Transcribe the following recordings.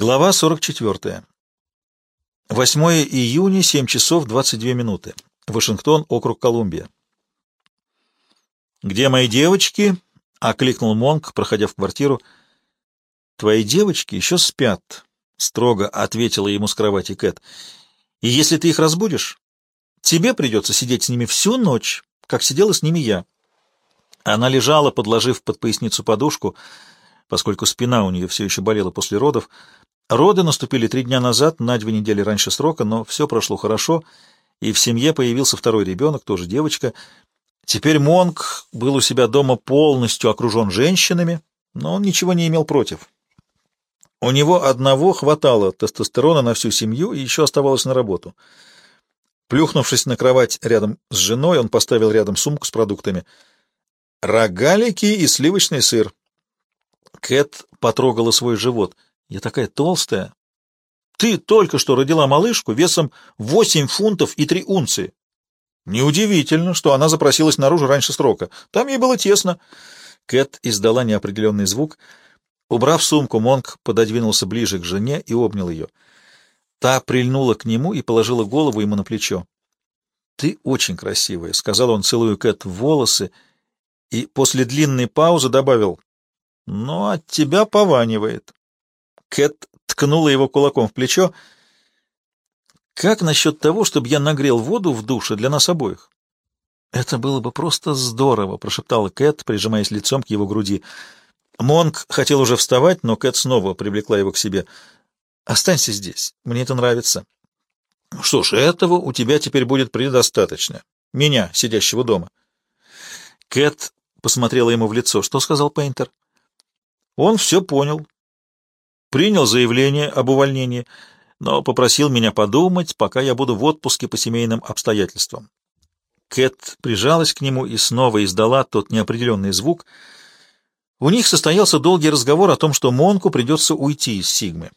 Глава 44. 8 июня, 7 часов 22 минуты. Вашингтон, округ Колумбия. «Где мои девочки?» — окликнул Монк, проходя в квартиру. «Твои девочки еще спят», — строго ответила ему с кровати Кэт. «И если ты их разбудишь, тебе придется сидеть с ними всю ночь, как сидела с ними я». Она лежала, подложив под поясницу подушку, поскольку спина у нее все еще болела после родов, Роды наступили три дня назад, на две недели раньше срока, но все прошло хорошо, и в семье появился второй ребенок, тоже девочка. Теперь Монк был у себя дома полностью окружен женщинами, но он ничего не имел против. У него одного хватало тестостерона на всю семью и еще оставалось на работу. Плюхнувшись на кровать рядом с женой, он поставил рядом сумку с продуктами. «Рогалики и сливочный сыр». Кэт потрогала свой живот — я такая толстая. Ты только что родила малышку весом 8 фунтов и 3 унции. Неудивительно, что она запросилась наружу раньше срока. Там ей было тесно. Кэт издала неопределенный звук. Убрав сумку, Монк пододвинулся ближе к жене и обнял ее. Та прильнула к нему и положила голову ему на плечо. «Ты очень красивая», — сказал он, целуя Кэт в волосы, и после длинной паузы добавил, «но от тебя пованивает». Кэт ткнула его кулаком в плечо. «Как насчет того, чтобы я нагрел воду в душе для нас обоих?» «Это было бы просто здорово», — прошептала Кэт, прижимаясь лицом к его груди. Монк хотел уже вставать, но Кэт снова привлекла его к себе. «Останься здесь. Мне это нравится». «Что ж, этого у тебя теперь будет предостаточно. Меня, сидящего дома». Кэт посмотрела ему в лицо. «Что сказал Пейнтер?» «Он все понял принял заявление об увольнении, но попросил меня подумать, пока я буду в отпуске по семейным обстоятельствам. Кэт прижалась к нему и снова издала тот неопределенный звук. У них состоялся долгий разговор о том, что Монку придется уйти из Сигмы.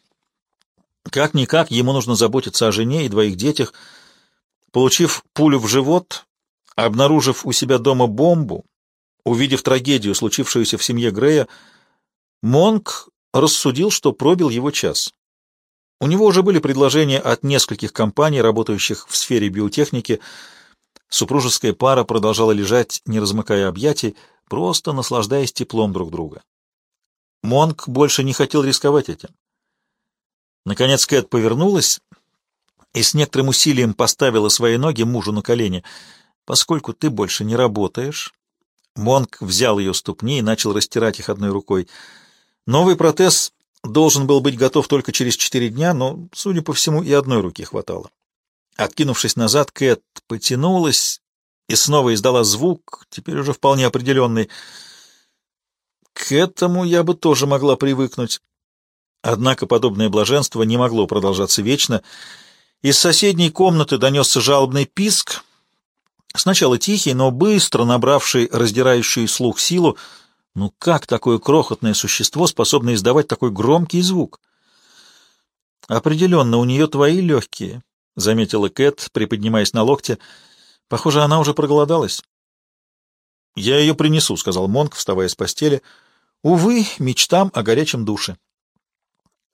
Как-никак ему нужно заботиться о жене и двоих детях. Получив пулю в живот, обнаружив у себя дома бомбу, увидев трагедию, случившуюся в семье Грея, Монк рассудил, что пробил его час. У него уже были предложения от нескольких компаний, работающих в сфере биотехники. Супружеская пара продолжала лежать, не размыкая объятий, просто наслаждаясь теплом друг друга. Монк больше не хотел рисковать этим. Наконец Кэт повернулась и с некоторым усилием поставила свои ноги мужу на колени. «Поскольку ты больше не работаешь...» Монк взял ее ступни и начал растирать их одной рукой — Новый протез должен был быть готов только через четыре дня, но, судя по всему, и одной руки хватало. Откинувшись назад, Кэт потянулась и снова издала звук, теперь уже вполне определенный. К этому я бы тоже могла привыкнуть. Однако подобное блаженство не могло продолжаться вечно. Из соседней комнаты донесся жалобный писк, сначала тихий, но быстро набравший раздирающий слух силу, ну как такое крохотное существо способно издавать такой громкий звук? Определенно, у нее твои легкие, — заметила Кэт, приподнимаясь на локте. Похоже, она уже проголодалась. Я ее принесу, — сказал Монк, вставая с постели. Увы, мечтам о горячем душе.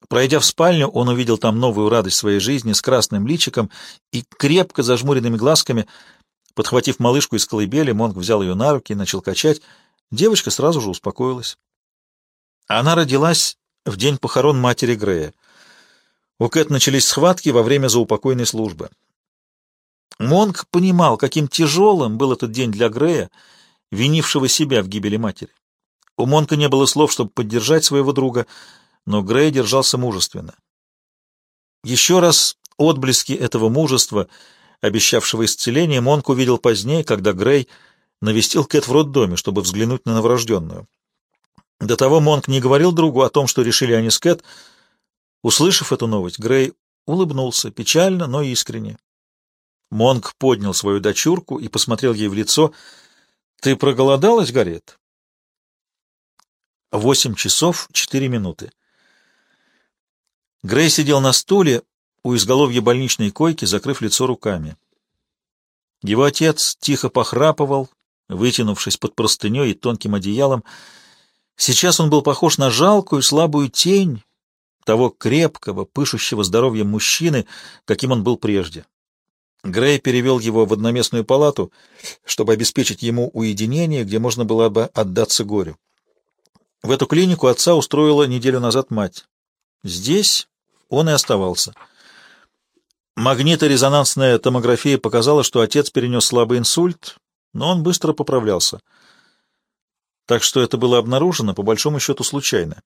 Пройдя в спальню, он увидел там новую радость своей жизни с красным личиком и крепко зажмуренными глазками. Подхватив малышку из колыбели, Монк взял ее на руки и начал качать — Девочка сразу же успокоилась. Она родилась в день похорон матери Грея. У Кэт начались схватки во время заупокойной службы. Монк понимал, каким тяжелым был этот день для Грея, винившего себя в гибели матери. У Монка не было слов, чтобы поддержать своего друга, но Грей держался мужественно. Еще раз отблески этого мужества, обещавшего исцеление, Монк увидел позднее, когда Грей — навестил Кэт в роддоме, чтобы взглянуть на новорожденную. До того Монк не говорил другу о том, что решили они с Кэт. Услышав эту новость, Грей улыбнулся, печально, но искренне. Монк поднял свою дочурку и посмотрел ей в лицо. «Ты проголодалась, Гарет?» Восемь часов четыре минуты. Грей сидел на стуле у изголовья больничной койки, закрыв лицо руками. Его отец тихо похрапывал, вытянувшись под простыней и тонким одеялом. Сейчас он был похож на жалкую, слабую тень, того крепкого, пышущего здоровьем мужчины, каким он был прежде. Грей перевел его в одноместную палату, чтобы обеспечить ему уединение, где можно было бы отдаться горю. В эту клинику отца устроила неделю назад мать. Здесь он и оставался. Магниторезонансная томография показала, что отец перенес слабый инсульт, но он быстро поправлялся. Так что это было обнаружено, по большому счету, случайно.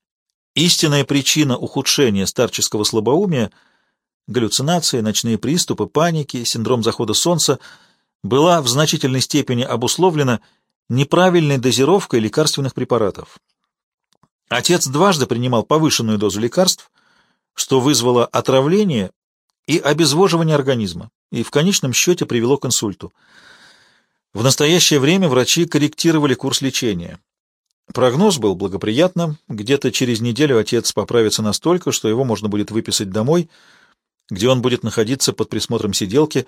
Истинная причина ухудшения старческого слабоумия — галлюцинации, ночные приступы, паники, синдром захода солнца — была в значительной степени обусловлена неправильной дозировкой лекарственных препаратов. Отец дважды принимал повышенную дозу лекарств, что вызвало отравление и обезвоживание организма, и в конечном счете привело к инсульту. В настоящее время врачи корректировали курс лечения. Прогноз был благоприятным, где-то через неделю отец поправится настолько, что его можно будет выписать домой, где он будет находиться под присмотром сиделки.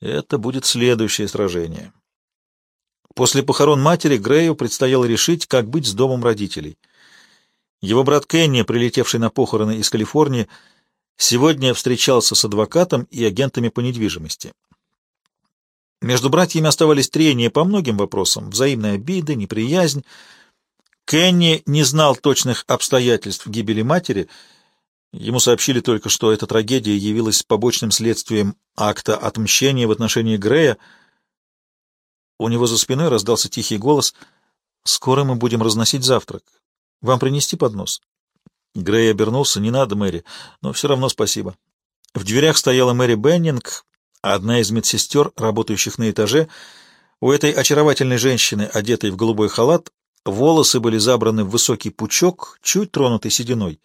Это будет следующее сражение. После похорон матери Грею предстояло решить, как быть с домом родителей — его брат Кенни, прилетевший на похороны из Калифорнии, сегодня встречался с адвокатом и агентами по недвижимости. Между братьями оставались трения по многим вопросам, взаимные обиды, неприязнь. Кенни не знал точных обстоятельств гибели матери. Ему сообщили только, что эта трагедия явилась побочным следствием акта отмщения в отношении Грея. У него за спиной раздался тихий голос «Скоро мы будем разносить завтрак. Вам принести поднос?» Грей обернулся. «Не надо, Мэри, но все равно спасибо». В дверях стояла Мэри Беннинг, одна из медсестер, работающих на этаже. У этой очаровательной женщины, одетой в голубой халат, волосы были забраны в высокий пучок, чуть тронутый сединой.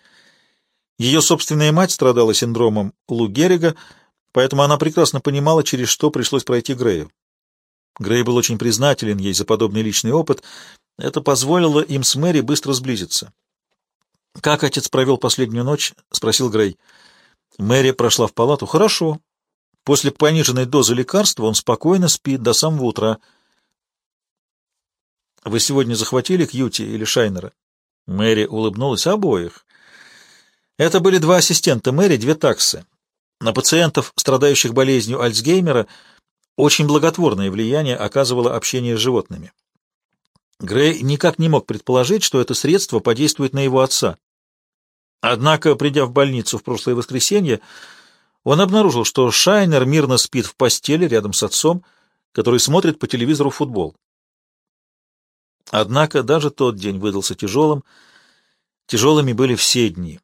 Ее собственная мать страдала синдромом Лу Геррига, поэтому она прекрасно понимала, через что пришлось пройти Грею. Грей был очень признателен ей за подобный личный опыт, это позволило им с Мэри быстро сблизиться. «Как отец провел последнюю ночь?» — спросил Грей. Мэри прошла в палату. «Хорошо. После пониженной дозы лекарства он спокойно спит до самого утра». «Вы сегодня захватили Кьюти или Шайнера?» Мэри улыбнулась. «Обоих». Это были два ассистента Мэри, две таксы. На пациентов, страдающих болезнью Альцгеймера, очень благотворное влияние оказывало общение с животными. Грей никак не мог предположить, что это средство подействует на его отца. Однако, придя в больницу в прошлое воскресенье, он обнаружил, что Шайнер мирно спит в постели рядом с отцом, который смотрит по телевизору футбол. Однако даже тот день выдался тяжелым. Тяжелыми были все дни.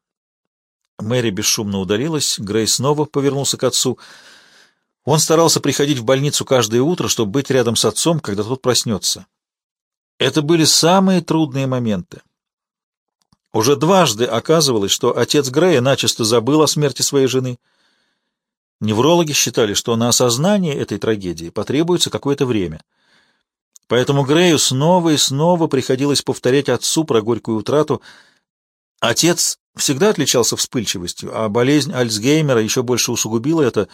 Мэри бесшумно удалилась, Грей снова повернулся к отцу. Он старался приходить в больницу каждое утро, чтобы быть рядом с отцом, когда тот проснется. Это были самые трудные моменты. Уже дважды оказывалось, что отец Грея начисто забыл о смерти своей жены. Неврологи считали, что на осознание этой трагедии потребуется какое-то время. Поэтому Грею снова и снова приходилось повторять отцу про горькую утрату. Отец всегда отличался вспыльчивостью, а болезнь Альцгеймера еще больше усугубила это.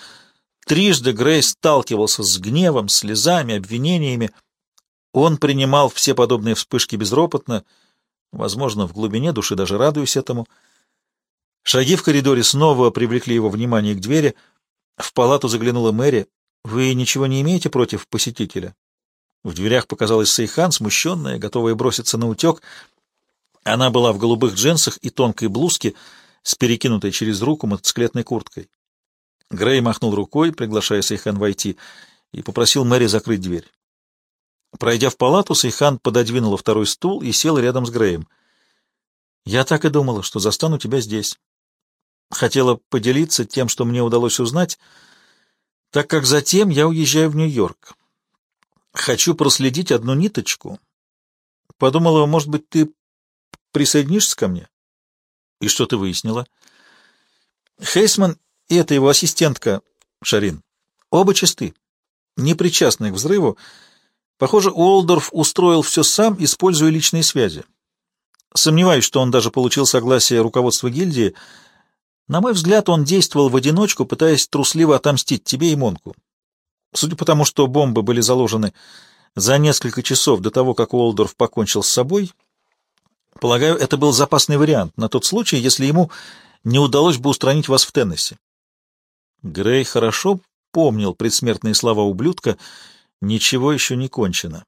Трижды Грей сталкивался с гневом, слезами, обвинениями, он принимал все подобные вспышки безропотно, возможно, в глубине души даже радуясь этому. Шаги в коридоре снова привлекли его внимание к двери. В палату заглянула Мэри. «Вы ничего не имеете против посетителя?» В дверях показалась Сейхан, смущенная, готовая броситься на утек. Она была в голубых джинсах и тонкой блузке с перекинутой через руку мотоциклетной курткой. Грей махнул рукой, приглашая Сейхан войти, и попросил Мэри закрыть дверь. Пройдя в палату, Сейхан пододвинула второй стул и села рядом с Греем. «Я так и думала, что застану тебя здесь. Хотела поделиться тем, что мне удалось узнать, так как затем я уезжаю в Нью-Йорк. Хочу проследить одну ниточку. Подумала, может быть, ты присоединишься ко мне?» «И что ты выяснила?» «Хейсман и эта его ассистентка, Шарин, оба чисты, не причастны к взрыву, Похоже, Уолдорф устроил все сам, используя личные связи. Сомневаюсь, что он даже получил согласие руководства гильдии. На мой взгляд, он действовал в одиночку, пытаясь трусливо отомстить тебе и Монку. Судя по тому, что бомбы были заложены за несколько часов до того, как Уолдорф покончил с собой, полагаю, это был запасный вариант на тот случай, если ему не удалось бы устранить вас в Теннессе. Грей хорошо помнил предсмертные слова ублюдка «Ничего еще не кончено».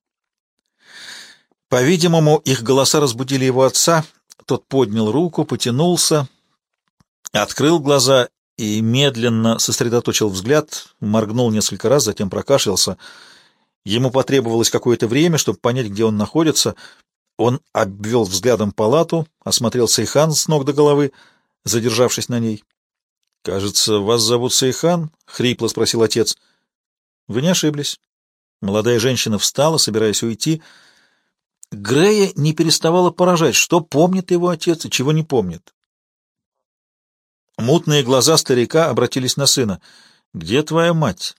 По-видимому, их голоса разбудили его отца. Тот поднял руку, потянулся, открыл глаза и медленно сосредоточил взгляд, моргнул несколько раз, затем прокашлялся. Ему потребовалось какое-то время, чтобы понять, где он находится. Он обвел взглядом палату, осмотрел Сейхан с ног до головы, задержавшись на ней. — Кажется, вас зовут Сейхан? — хрипло спросил отец. — Вы не ошиблись. Молодая женщина встала, собираясь уйти. Грея не переставала поражать, что помнит его отец и чего не помнит. Мутные глаза старика обратились на сына. «Где твоя мать?»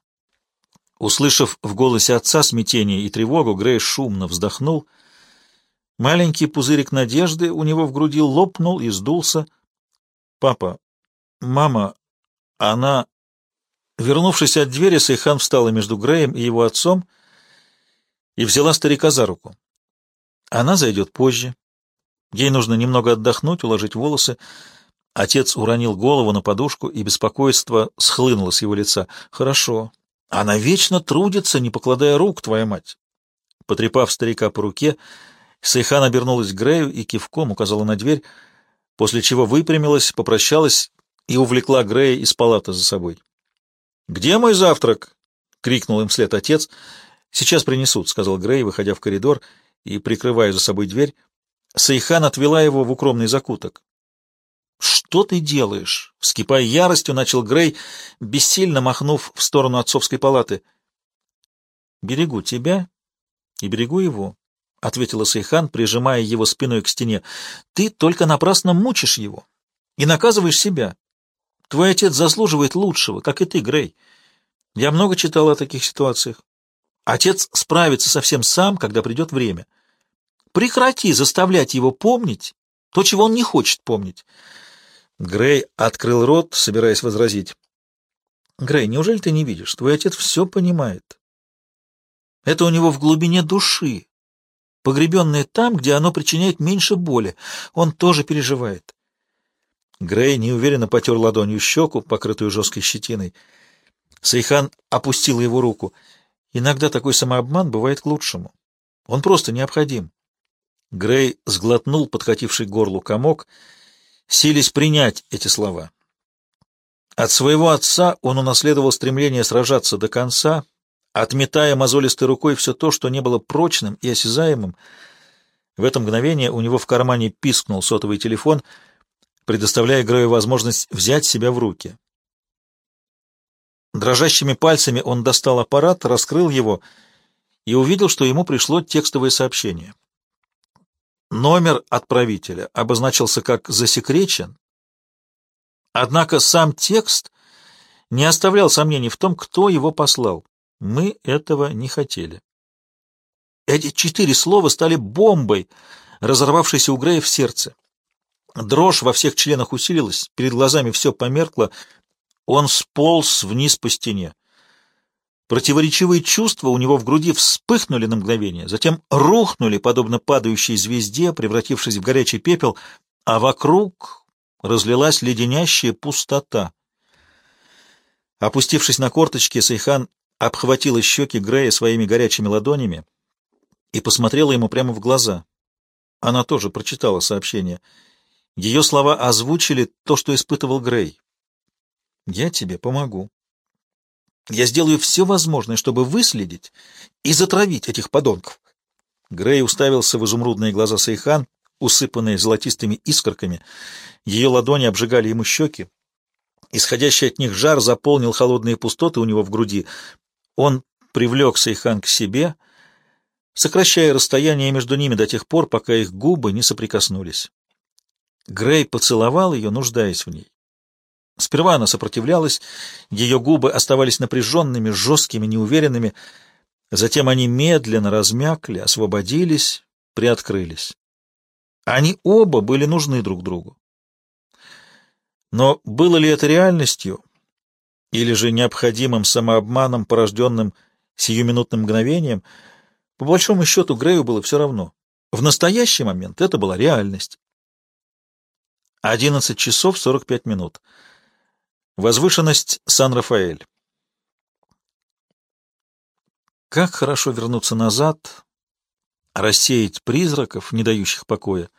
Услышав в голосе отца смятение и тревогу, Грей шумно вздохнул. Маленький пузырик надежды у него в груди лопнул и сдулся. «Папа, мама, она...» Вернувшись от двери, Сейхан встала между Греем и его отцом и взяла старика за руку. Она зайдет позже. Ей нужно немного отдохнуть, уложить волосы. Отец уронил голову на подушку, и беспокойство схлынуло с его лица. «Хорошо. Она вечно трудится, не покладая рук, твоя мать». Потрепав старика по руке, Сейхан обернулась к Грею и кивком указала на дверь, после чего выпрямилась, попрощалась и увлекла Грея из палаты за собой. «Где мой завтрак?» — крикнул им вслед отец. «Сейчас принесут», — сказал Грей, выходя в коридор и прикрывая за собой дверь. Сейхан отвела его в укромный закуток. «Что ты делаешь?» — вскипая яростью, начал Грей, бессильно махнув в сторону отцовской палаты. «Берегу тебя и берегу его», — ответила Сейхан, прижимая его спиной к стене. «Ты только напрасно мучишь его и наказываешь себя. Твой отец заслуживает лучшего, как и ты, Грей. Я много читал о таких ситуациях. Отец справится совсем сам, когда придет время. Прекрати заставлять его помнить то, чего он не хочет помнить». Грей открыл рот, собираясь возразить. «Грей, неужели ты не видишь? Твой отец все понимает. Это у него в глубине души, погребенное там, где оно причиняет меньше боли. Он тоже переживает». Грей неуверенно потер ладонью щеку, покрытую жесткой щетиной. Сейхан опустил его руку. «Иногда такой самообман бывает к лучшему. Он просто необходим». Грей сглотнул подкативший к горлу комок — сились принять эти слова. От своего отца он унаследовал стремление сражаться до конца, отметая мозолистой рукой все то, что не было прочным и осязаемым. В это мгновение у него в кармане пискнул сотовый телефон, предоставляя Грею возможность взять себя в руки. Дрожащими пальцами он достал аппарат, раскрыл его и увидел, что ему пришло текстовое сообщение. Номер отправителя обозначился как «засекречен», однако сам текст не оставлял сомнений в том, кто его послал. Мы этого не хотели. Эти четыре слова стали бомбой, разорвавшейся у Грея в сердце. Дрожь во всех членах усилилась, перед глазами все померкло, он сполз вниз по стене. Противоречивые чувства у него в груди вспыхнули на мгновение, затем рухнули, подобно падающей звезде, превратившись в горячий пепел, а вокруг разлилась леденящая пустота. Опустившись на корточки, Сайхан обхватила щеки Грея своими горячими ладонями и посмотрела ему прямо в глаза. Она тоже прочитала сообщение. Ее слова озвучили то, что испытывал Грей. «Я тебе помогу», я сделаю все возможное, чтобы выследить и затравить этих подонков. Грей уставился в изумрудные глаза Сейхан, усыпанные золотистыми искорками. Ее ладони обжигали ему щеки. Исходящий от них жар заполнил холодные пустоты у него в груди. Он привлек Сейхан к себе, сокращая расстояние между ними до тех пор, пока их губы не соприкоснулись. Грей поцеловал ее, нуждаясь в ней. Сперва она сопротивлялась, ее губы оставались напряженными, жесткими, неуверенными. Затем они медленно размякли, освободились, приоткрылись. Они оба были нужны друг другу. Но было ли это реальностью или же необходимым самообманом, порожденным сиюминутным мгновением, по большому счету Грею было все равно. В настоящий момент это была реальность. 11 часов 45 минут. Возвышенность Сан-Рафаэль. Как хорошо вернуться назад, рассеять призраков, не дающих покоя.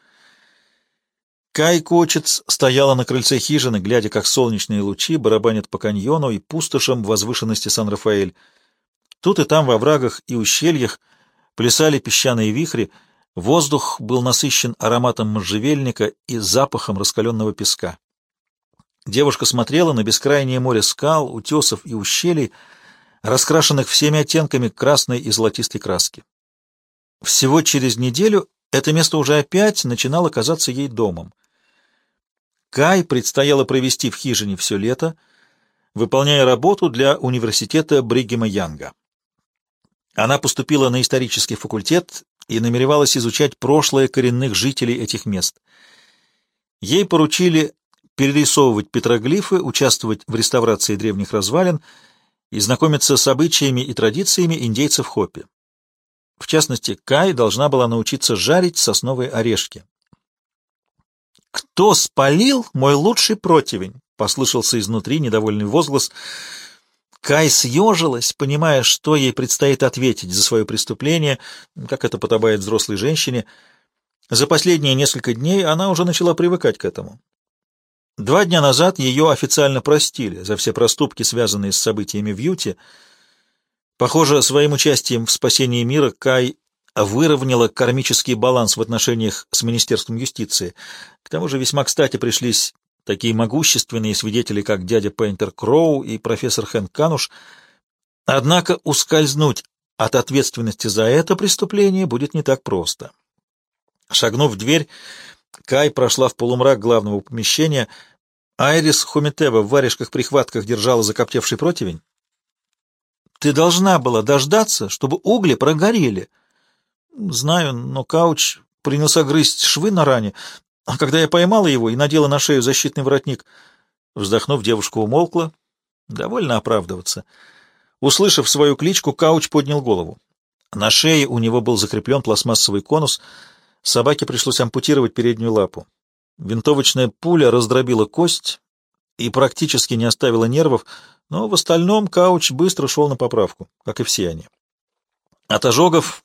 Кай Кочец стояла на крыльце хижины, глядя, как солнечные лучи барабанят по каньону и пустошам возвышенности Сан-Рафаэль. Тут и там, во врагах и ущельях, плясали песчаные вихри, воздух был насыщен ароматом можжевельника и запахом раскаленного песка. Девушка смотрела на бескрайнее море скал, утесов и ущелий, раскрашенных всеми оттенками красной и золотистой краски. Всего через неделю это место уже опять начинало казаться ей домом. Кай предстояло провести в хижине все лето, выполняя работу для университета Бригема Янга. Она поступила на исторический факультет и намеревалась изучать прошлое коренных жителей этих мест. Ей поручили перерисовывать петроглифы, участвовать в реставрации древних развалин и знакомиться с обычаями и традициями индейцев Хопи. В частности, Кай должна была научиться жарить сосновые орешки. «Кто спалил мой лучший противень?» — послышался изнутри недовольный возглас. Кай съежилась, понимая, что ей предстоит ответить за свое преступление, как это подобает взрослой женщине. За последние несколько дней она уже начала привыкать к этому. Два дня назад ее официально простили за все проступки, связанные с событиями в Юте. Похоже, своим участием в спасении мира Кай выровняла кармический баланс в отношениях с Министерством юстиции. К тому же весьма кстати пришлись такие могущественные свидетели, как дядя Пейнтер Кроу и профессор Хэнк Кануш. Однако ускользнуть от ответственности за это преступление будет не так просто. Шагнув в дверь, Кай прошла в полумрак главного помещения. Айрис Хумитева в варежках-прихватках держала закоптевший противень. «Ты должна была дождаться, чтобы угли прогорели». «Знаю, но Кауч принялся грызть швы на ране, а когда я поймала его и надела на шею защитный воротник...» Вздохнув, девушка умолкла. Довольно оправдываться. Услышав свою кличку, Кауч поднял голову. На шее у него был закреплен пластмассовый конус — Собаке пришлось ампутировать переднюю лапу. Винтовочная пуля раздробила кость и практически не оставила нервов, но в остальном Кауч быстро шел на поправку, как и все они. От ожогов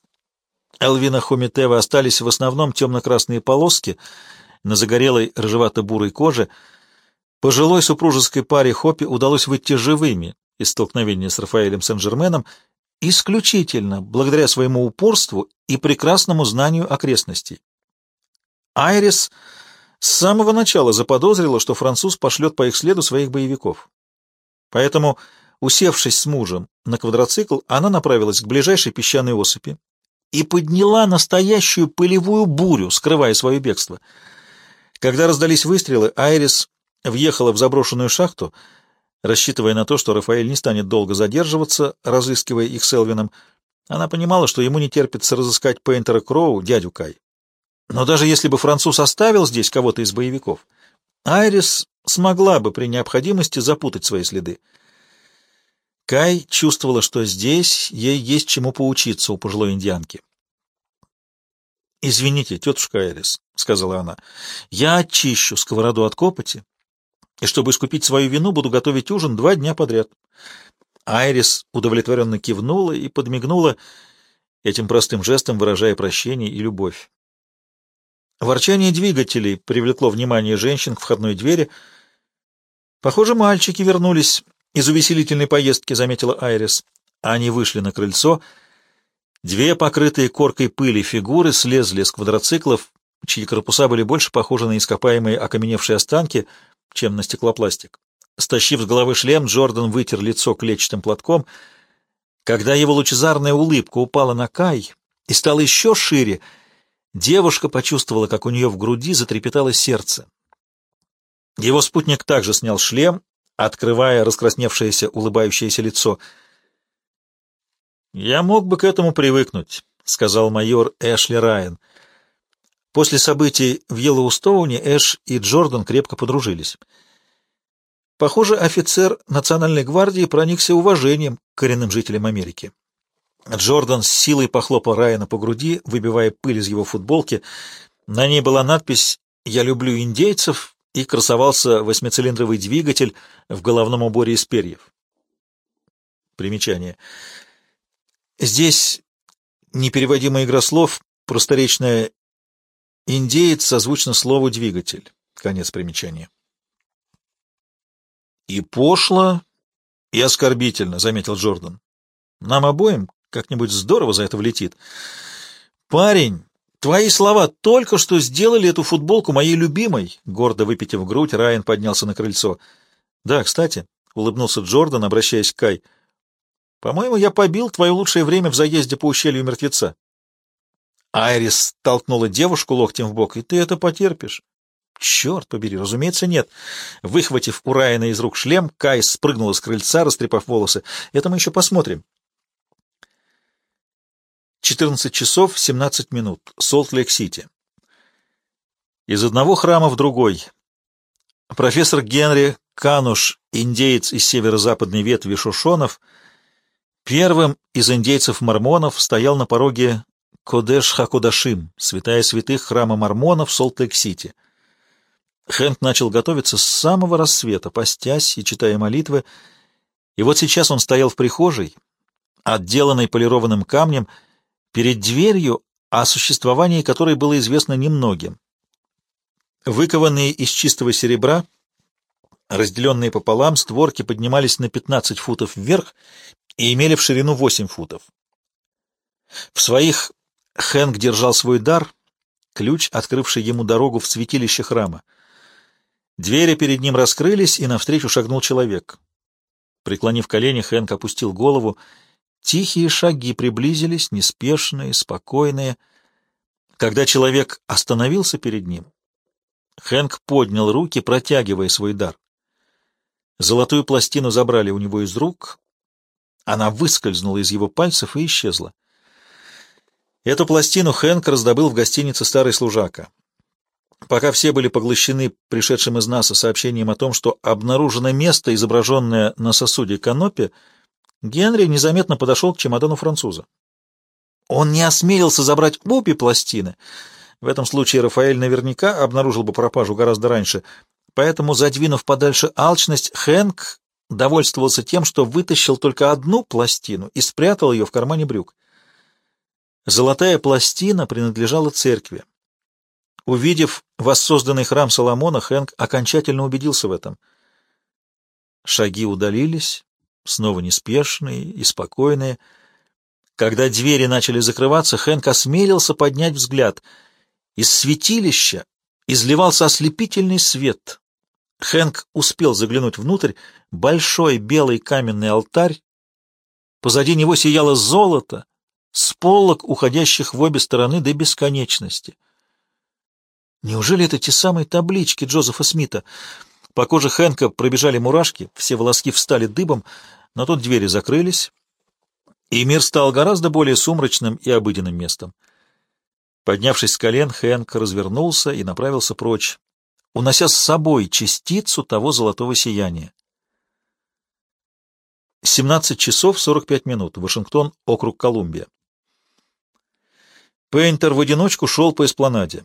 Элвина Хомитева остались в основном темно-красные полоски на загорелой рыжевато-бурой коже. Пожилой супружеской паре Хоппи удалось выйти живыми из столкновения с Рафаэлем Сен-Жерменом исключительно благодаря своему упорству и прекрасному знанию окрестностей. Айрис с самого начала заподозрила, что француз пошлет по их следу своих боевиков. Поэтому, усевшись с мужем на квадроцикл, она направилась к ближайшей песчаной осыпи и подняла настоящую пылевую бурю, скрывая свое бегство. Когда раздались выстрелы, Айрис въехала в заброшенную шахту, рассчитывая на то, что Рафаэль не станет долго задерживаться, разыскивая их с Элвином. Она понимала, что ему не терпится разыскать Пейнтера Кроу, дядю Кай. Но даже если бы француз оставил здесь кого-то из боевиков, Айрис смогла бы при необходимости запутать свои следы. Кай чувствовала, что здесь ей есть чему поучиться у пожилой индианки. «Извините, тетушка Айрис», — сказала она, — «я очищу сковороду от копоти и чтобы искупить свою вину, буду готовить ужин два дня подряд. Айрис удовлетворенно кивнула и подмигнула, этим простым жестом выражая прощение и любовь. Ворчание двигателей привлекло внимание женщин к входной двери. «Похоже, мальчики вернулись из увеселительной поездки», — заметила Айрис. Они вышли на крыльцо. Две покрытые коркой пыли фигуры слезли с квадроциклов, чьи корпуса были больше похожи на ископаемые окаменевшие останки — чем на стеклопластик. Стащив с головы шлем, Джордан вытер лицо клетчатым платком. Когда его лучезарная улыбка упала на Кай и стала еще шире, девушка почувствовала, как у нее в груди затрепетало сердце. Его спутник также снял шлем, открывая раскрасневшееся улыбающееся лицо. «Я мог бы к этому привыкнуть», — сказал майор Эшли Райан. После событий в Йеллоустоуне Эш и Джордан крепко подружились. Похоже, офицер Национальной гвардии проникся уважением к коренным жителям Америки. Джордан с силой похлопал Райана по груди, выбивая пыль из его футболки. На ней была надпись «Я люблю индейцев и красовался восьмицилиндровый двигатель в головном уборе из перьев. Примечание. Здесь непереводимая игра слов, просторечная «индеец» созвучно слову «двигатель». Конец примечания. «И пошло, и оскорбительно», — заметил Джордан. «Нам обоим как-нибудь здорово за это влетит. Парень, твои слова только что сделали эту футболку моей любимой», — гордо выпитив грудь, Райан поднялся на крыльцо. «Да, кстати», — улыбнулся Джордан, обращаясь к Кай, — по-моему, я побил твое лучшее время в заезде по ущелью мертвеца. Айрис толкнула девушку локтем в бок, и ты это потерпишь. Черт побери, разумеется, нет. Выхватив у Райана из рук шлем, Кай спрыгнула с крыльца, растрепав волосы. Это мы еще посмотрим. 14 часов 17 минут. Солт-Лейк-Сити. Из одного храма в другой. Профессор Генри Кануш, индеец из северо-западной ветви шошонов, — Первым из индейцев-мормонов стоял на пороге Кодеш-Хакодашим, святая святых храма мормонов в Солт-Лейк-Сити. Хэнк начал готовиться с самого рассвета, постясь и читая молитвы, и вот сейчас он стоял в прихожей, отделанной полированным камнем, перед дверью, о существовании которой было известно немногим. Выкованные из чистого серебра, разделенные пополам, створки поднимались на 15 футов вверх и имели в ширину 8 футов. В своих Хэнк держал свой дар, ключ, открывший ему дорогу в святилище храма. Двери перед ним раскрылись, и навстречу шагнул человек. Преклонив колени, Хэнк опустил голову. Тихие шаги приблизились, неспешные, спокойные. Когда человек остановился перед ним, Хэнк поднял руки, протягивая свой дар. Золотую пластину забрали у него из рук, она выскользнула из его пальцев и исчезла. Эту пластину Хэнк раздобыл в гостинице «Старый служака». Пока все были поглощены пришедшим из НАСА сообщением о том, что обнаружено место, изображенное на сосуде канопи, Генри незаметно подошел к чемодану француза. Он не осмелился забрать обе пластины. В этом случае Рафаэль наверняка обнаружил бы пропажу гораздо раньше, поэтому, задвинув подальше алчность, Хэнк довольствовался тем, что вытащил только одну пластину и спрятал ее в кармане брюк. Золотая пластина принадлежала церкви. Увидев воссозданный храм Соломона, Хэнк окончательно убедился в этом. Шаги удалились, снова неспешные и спокойные. Когда двери начали закрываться, Хэнк осмелился поднять взгляд. Из святилища изливался ослепительный свет. Хэнк успел заглянуть внутрь. Большой белый каменный алтарь. Позади него сияло золото, с полок, уходящих в обе стороны до бесконечности. Неужели это те самые таблички Джозефа Смита? По коже Хэнка пробежали мурашки, все волоски встали дыбом, но тут двери закрылись, и мир стал гораздо более сумрачным и обыденным местом. Поднявшись с колен, Хэнк развернулся и направился прочь унося с собой частицу того золотого сияния. 17 часов 45 минут. Вашингтон, округ Колумбия. Пейнтер в одиночку шел по эспланаде.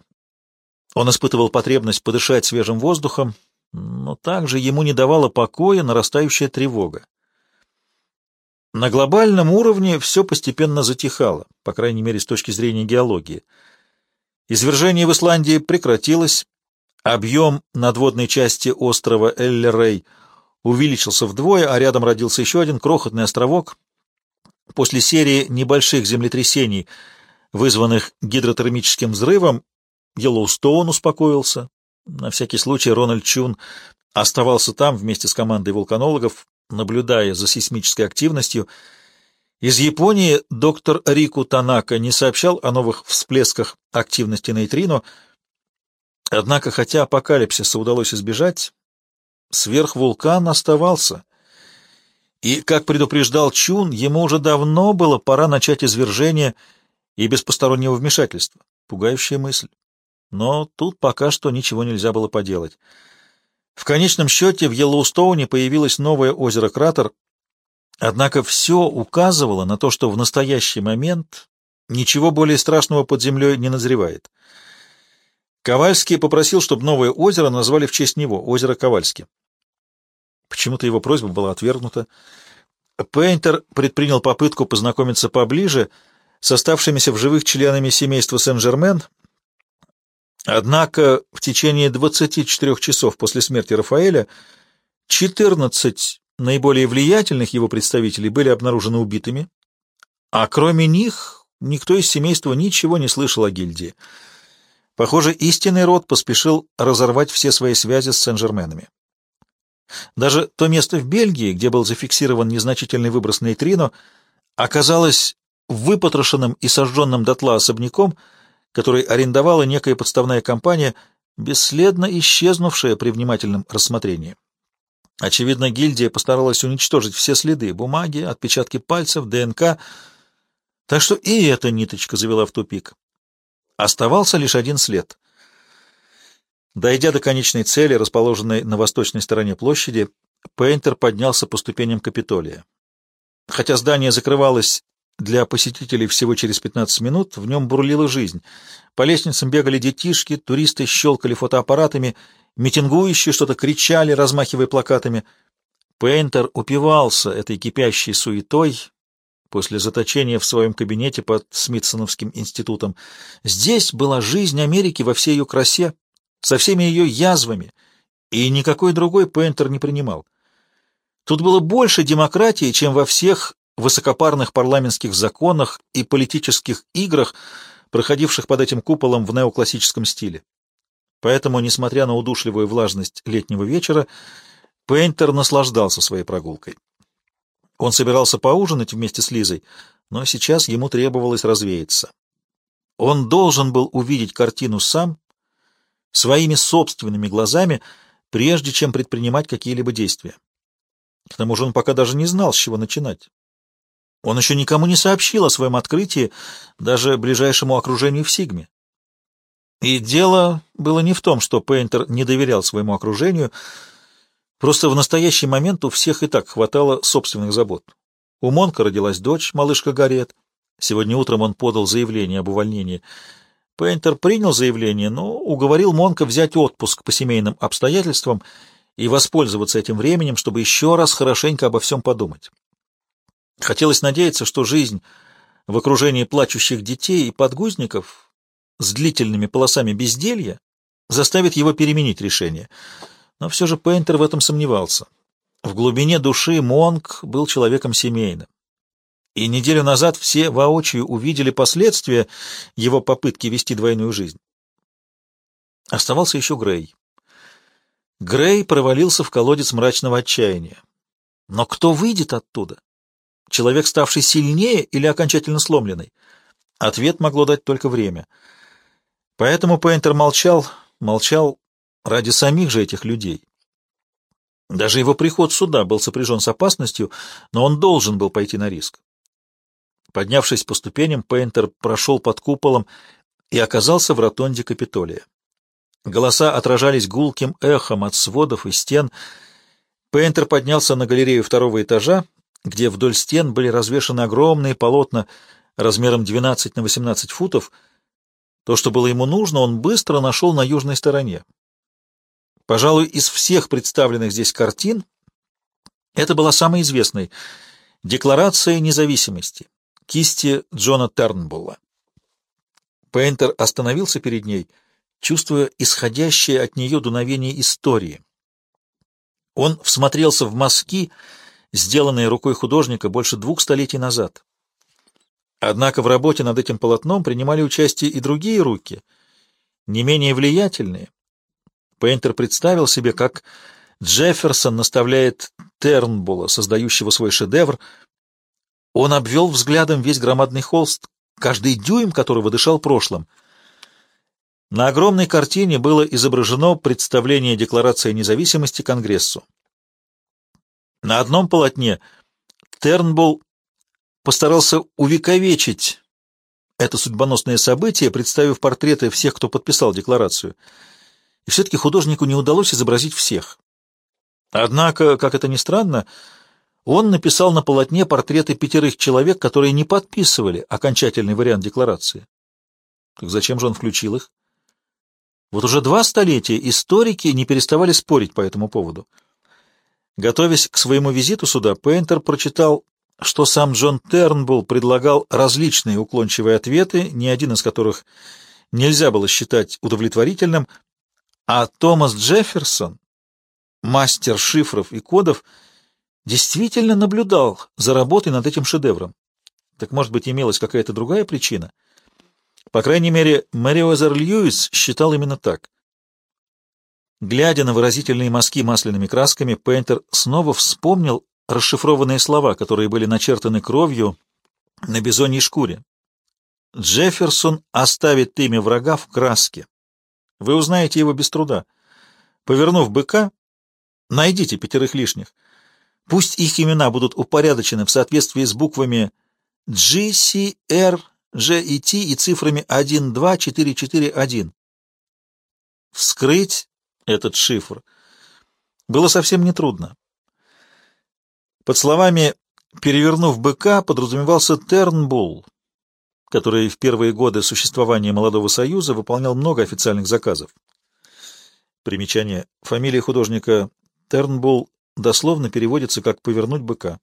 Он испытывал потребность подышать свежим воздухом, но также ему не давала покоя нарастающая тревога. На глобальном уровне все постепенно затихало, по крайней мере, с точки зрения геологии. Извержение в Исландии прекратилось, Объем надводной части острова Эллерей увеличился вдвое, а рядом родился еще один крохотный островок. После серии небольших землетрясений, вызванных гидротермическим взрывом, Йеллоустоун успокоился. На всякий случай Рональд Чун оставался там вместе с командой вулканологов, наблюдая за сейсмической активностью. Из Японии доктор Рику Танака не сообщал о новых всплесках активности нейтрино, Однако, хотя апокалипсиса удалось избежать, сверхвулкан оставался. И, как предупреждал Чун, ему уже давно было пора начать извержение и без постороннего вмешательства. Пугающая мысль. Но тут пока что ничего нельзя было поделать. В конечном счете в Йеллоустоуне появилось новое озеро-кратер, однако все указывало на то, что в настоящий момент ничего более страшного под землей не назревает. Ковальский попросил, чтобы новое озеро назвали в честь него, озеро Ковальски. Почему-то его просьба была отвергнута. Пейнтер предпринял попытку познакомиться поближе с оставшимися в живых членами семейства Сен-Жермен, однако в течение 24 часов после смерти Рафаэля 14 наиболее влиятельных его представителей были обнаружены убитыми, а кроме них никто из семейства ничего не слышал о гильдии. Похоже, истинный род поспешил разорвать все свои связи с Сен-Жерменами. Даже то место в Бельгии, где был зафиксирован незначительный выброс нейтрино, оказалось выпотрошенным и сожженным дотла особняком, который арендовала некая подставная компания, бесследно исчезнувшая при внимательном рассмотрении. Очевидно, гильдия постаралась уничтожить все следы — бумаги, отпечатки пальцев, ДНК, так что и эта ниточка завела в тупик. Оставался лишь один след. Дойдя до конечной цели, расположенной на восточной стороне площади, Пейнтер поднялся по ступеням Капитолия. Хотя здание закрывалось для посетителей всего через 15 минут, в нем бурлила жизнь. По лестницам бегали детишки, туристы щелкали фотоаппаратами, митингующие что-то кричали, размахивая плакатами. Пейнтер упивался этой кипящей суетой после заточения в своем кабинете под Смитсоновским институтом. Здесь была жизнь Америки во всей ее красе, со всеми ее язвами, и никакой другой Пейнтер не принимал. Тут было больше демократии, чем во всех высокопарных парламентских законах и политических играх, проходивших под этим куполом в неоклассическом стиле. Поэтому, несмотря на удушливую влажность летнего вечера, Пейнтер наслаждался своей прогулкой. Он собирался поужинать вместе с Лизой, но сейчас ему требовалось развеяться. Он должен был увидеть картину сам своими собственными глазами, прежде чем предпринимать какие-либо действия. К тому же он пока даже не знал, с чего начинать. Он еще никому не сообщил о своем открытии, даже ближайшему окружению в Сигме. И дело было не в том, что Пейнтер не доверял своему окружению, просто в настоящий момент у всех и так хватало собственных забот. У Монка родилась дочь, малышка Гарет. Сегодня утром он подал заявление об увольнении — Пейнтер принял заявление, но уговорил Монка взять отпуск по семейным обстоятельствам и воспользоваться этим временем, чтобы еще раз хорошенько обо всем подумать. Хотелось надеяться, что жизнь в окружении плачущих детей и подгузников с длительными полосами безделья заставит его переменить решение. Но все же Пейнтер в этом сомневался. В глубине души Монк был человеком семейным и неделю назад все воочию увидели последствия его попытки вести двойную жизнь. Оставался еще Грей. Грей провалился в колодец мрачного отчаяния. Но кто выйдет оттуда? Человек, ставший сильнее или окончательно сломленный? Ответ могло дать только время. Поэтому Пейнтер молчал, молчал ради самих же этих людей. Даже его приход сюда был сопряжен с опасностью, но он должен был пойти на риск. Поднявшись по ступеням, Пейнтер прошел под куполом и оказался в ротонде Капитолия. Голоса отражались гулким эхом от сводов и стен. Пейнтер поднялся на галерею второго этажа, где вдоль стен были развешаны огромные полотна размером 12 на 18 футов. То, что было ему нужно, он быстро нашел на южной стороне. Пожалуй, из всех представленных здесь картин это была самой известной — Декларация независимости кисти Джона Тернбулла. Пейнтер остановился перед ней, чувствуя исходящее от нее дуновение истории. Он всмотрелся в мазки, сделанные рукой художника больше двух столетий назад. Однако в работе над этим полотном принимали участие и другие руки, не менее влиятельные. Пейнтер представил себе, как Джефферсон наставляет Тернбула, создающего свой шедевр, он обвел взглядом весь громадный холст, каждый дюйм которого дышал прошлым. На огромной картине было изображено представление Декларации независимости Конгрессу. На одном полотне Тернбулл постарался увековечить это судьбоносное событие, представив портреты всех, кто подписал декларацию. И все-таки художнику не удалось изобразить всех. Однако, как это ни странно, он написал на полотне портреты пятерых человек, которые не подписывали окончательный вариант декларации. Так зачем же он включил их? Вот уже два столетия историки не переставали спорить по этому поводу. Готовясь к своему визиту сюда, Пейнтер прочитал, что сам Джон Тернбулл предлагал различные уклончивые ответы, ни один из которых нельзя было считать удовлетворительным, а Томас Джефферсон, мастер шифров и кодов, действительно наблюдал за работой над этим шедевром. Так, может быть, имелась какая-то другая причина? По крайней мере, Мэриозер Льюис считал именно так. Глядя на выразительные мазки масляными красками, Пейнтер снова вспомнил расшифрованные слова, которые были начертаны кровью на бизоньей шкуре. Джефферсон оставит имя врага в краске. Вы узнаете его без труда. Повернув быка, найдите пятерых лишних. Пусть их имена будут упорядочены в соответствии с буквами G, C, R, G и T и цифрами 1, 2, 4, 4, 1. Вскрыть этот шифр было совсем нетрудно. Под словами «перевернув быка» подразумевался Тернбулл, который в первые годы существования Молодого Союза выполнял много официальных заказов. Примечание. Фамилия художника Тернбулл дословно переводится как «повернуть быка».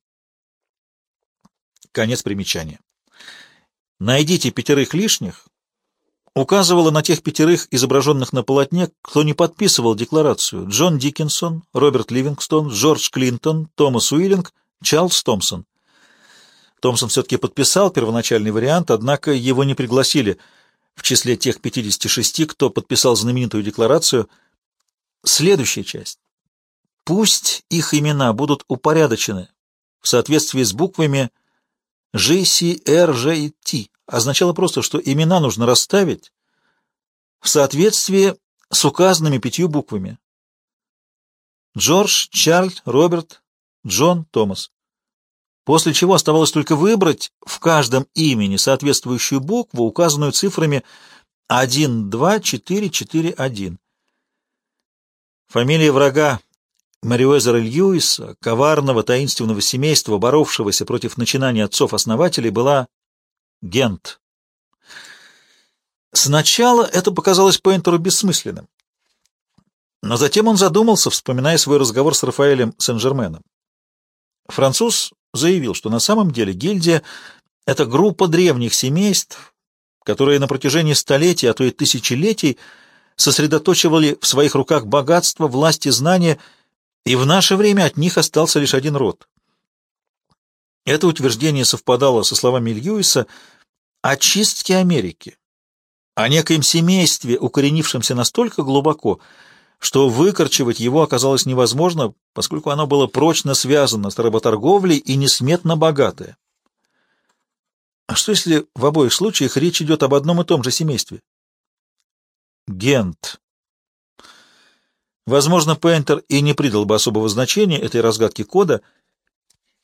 Конец примечания. «Найдите пятерых лишних» указывала на тех пятерых, изображенных на полотне, кто не подписывал декларацию. Джон Диккенсон, Роберт Ливингстон, Джордж Клинтон, Томас Уиллинг, Чарльз Томпсон. Томпсон все-таки подписал первоначальный вариант, однако его не пригласили в числе тех 56, кто подписал знаменитую декларацию. Следующая часть. Пусть их имена будут упорядочены в соответствии с буквами G, C, R, J и. Означало просто, что имена нужно расставить в соответствии с указанными пятью буквами. Джордж, Чарльз, Роберт, Джон, Томас. После чего оставалось только выбрать в каждом имени соответствующую букву, указанную цифрами 1, 2, 4, 4, 1. Фамилия врага Мариуэзера Льюиса, коварного таинственного семейства, боровшегося против начинаний отцов-основателей, была Гент. Сначала это показалось Пейнтеру бессмысленным. Но затем он задумался, вспоминая свой разговор с Рафаэлем Сен-Жерменом. Француз заявил, что на самом деле гильдия — это группа древних семейств, которые на протяжении столетий, а то и тысячелетий сосредоточивали в своих руках богатство, власть и знания — и в наше время от них остался лишь один род. Это утверждение совпадало со словами Льюиса о чистке Америки, о некоем семействе, укоренившемся настолько глубоко, что выкорчевать его оказалось невозможно, поскольку оно было прочно связано с работорговлей и несметно богатое. А что если в обоих случаях речь идет об одном и том же семействе? Гент Возможно, Пейнтер и не придал бы особого значения этой разгадке кода,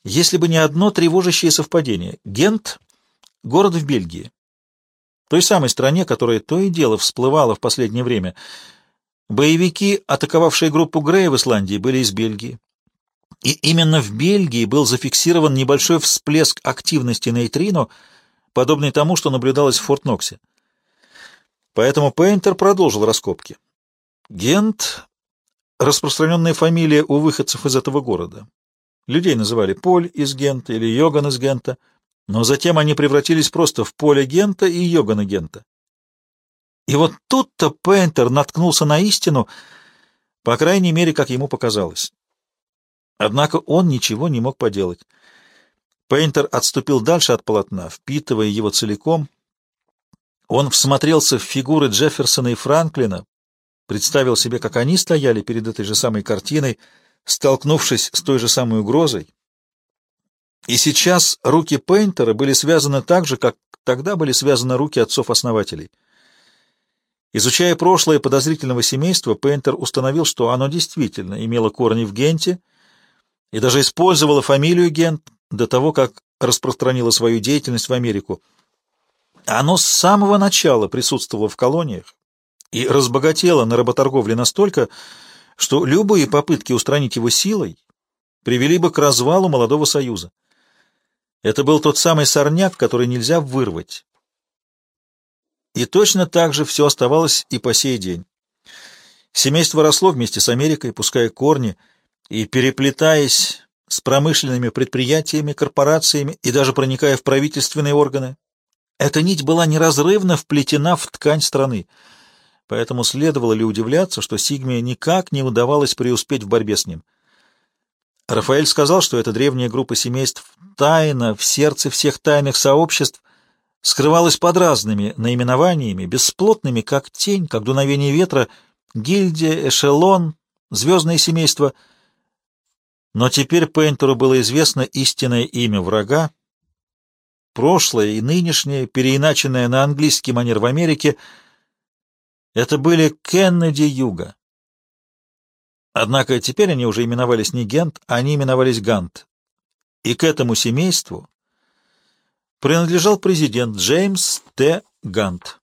если бы не одно тревожащее совпадение. Гент — город в Бельгии, той самой стране, которая то и дело всплывала в последнее время. Боевики, атаковавшие группу Грея в Исландии, были из Бельгии. И именно в Бельгии был зафиксирован небольшой всплеск активности нейтрино, подобный тому, что наблюдалось в Форт-Ноксе. Поэтому Пейнтер продолжил раскопки. Гент распространенная фамилия у выходцев из этого города. Людей называли Поль из Гента или Йоган из Гента, но затем они превратились просто в Поля Гента и Йогана Гента. И вот тут-то Пейнтер наткнулся на истину, по крайней мере, как ему показалось. Однако он ничего не мог поделать. Пейнтер отступил дальше от полотна, впитывая его целиком. Он всмотрелся в фигуры Джефферсона и Франклина, представил себе, как они стояли перед этой же самой картиной, столкнувшись с той же самой угрозой. И сейчас руки Пейнтера были связаны так же, как тогда были связаны руки отцов-основателей. Изучая прошлое подозрительного семейства, Пейнтер установил, что оно действительно имело корни в Генте и даже использовало фамилию Гент до того, как распространило свою деятельность в Америку. Оно с самого начала присутствовало в колониях, и разбогатела на работорговле настолько, что любые попытки устранить его силой привели бы к развалу молодого союза. Это был тот самый сорняк, который нельзя вырвать. И точно так же все оставалось и по сей день. Семейство росло вместе с Америкой, пуская корни и переплетаясь с промышленными предприятиями, корпорациями и даже проникая в правительственные органы. Эта нить была неразрывно вплетена в ткань страны, поэтому следовало ли удивляться, что Сигме никак не удавалось преуспеть в борьбе с ним. Рафаэль сказал, что эта древняя группа семейств тайна в сердце всех тайных сообществ скрывалась под разными наименованиями, бесплотными, как тень, как дуновение ветра, гильдия, эшелон, звездное семейство — но теперь Пейнтеру было известно истинное имя врага, прошлое и нынешнее, переиначенное на английский манер в Америке, это были Кеннеди Юга. Однако теперь они уже именовались не Гент, а они именовались Гант. И к этому семейству принадлежал президент Джеймс Т. Гант.